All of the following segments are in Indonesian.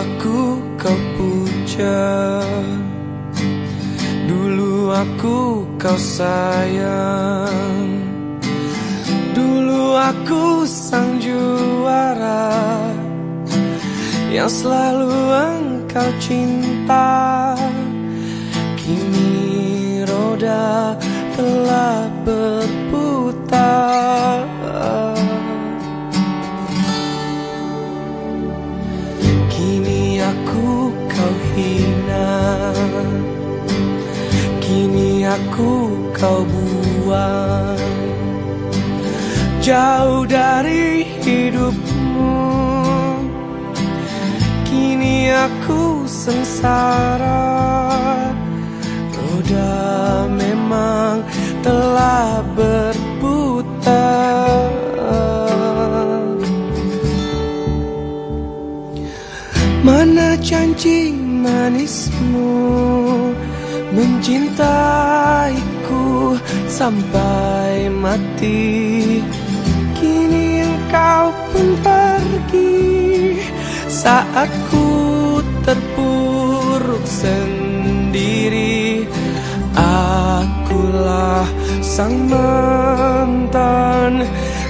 aku kau puja. Dulu aku kau sayang. Dulu aku sang juara. Yang selalu engkau cinta. Kini roda telah berputar aku kau buang. Jauh dari hidupmu Kini aku sengsara. Roda memang telah berputar. Mana janji manismu Mencintaiku sampai mati. Kini engkau pun pergi. Saat ku terpuruk sendiri. Akulah sang mantan.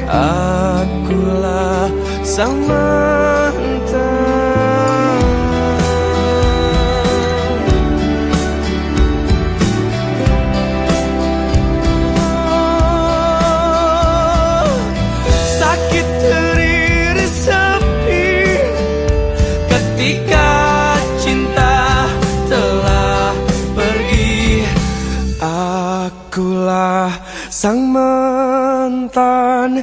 Akulah sang mantan Akulah sang mantan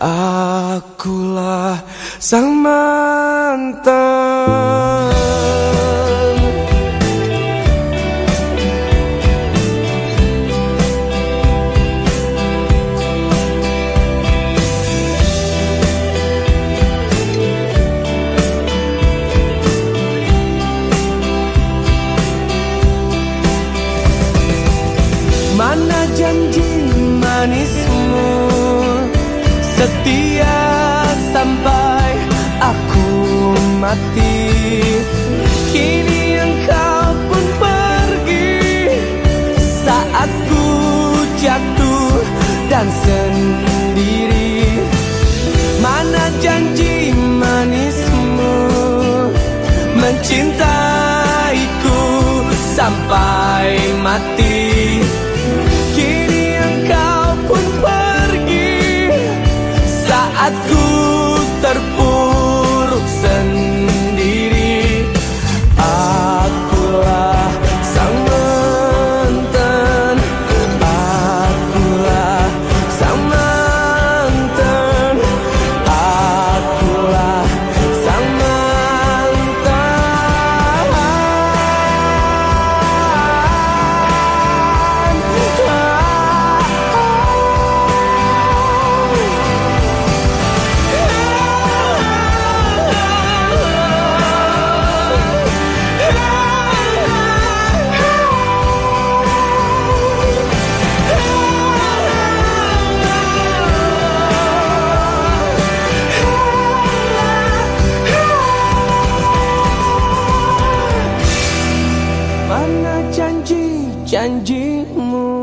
Akulah sang mantan setia sampai aku mati. Kini engkau pun pergi. Saat ku jatuh dan sendiri. Mana janji manismu? Mencintaiku sampai mati. janjimu.